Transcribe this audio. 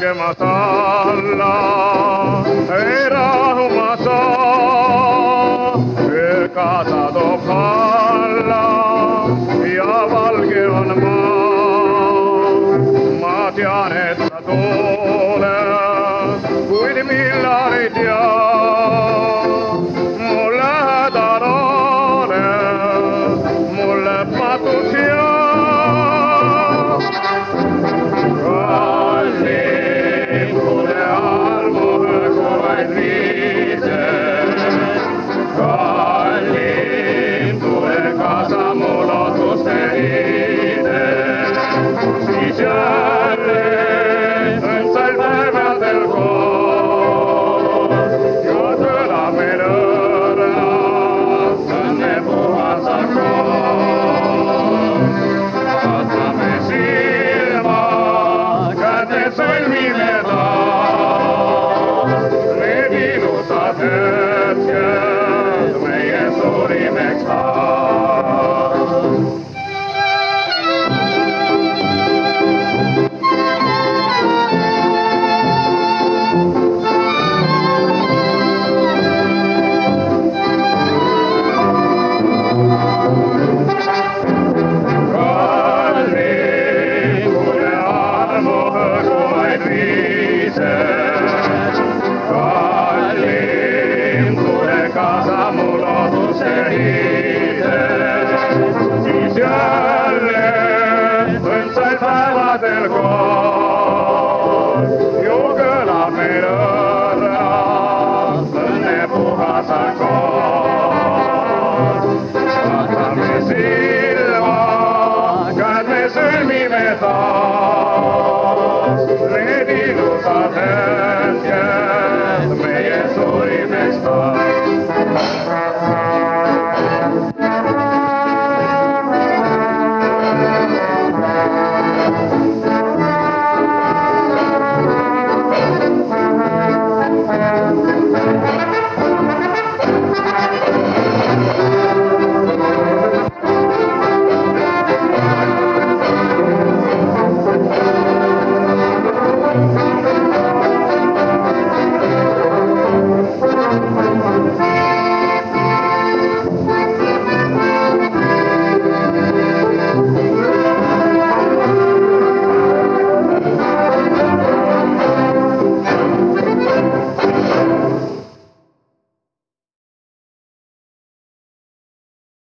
que matarla, era un mazón, el cazador pala, y a valgueron más, matianes la Ready, los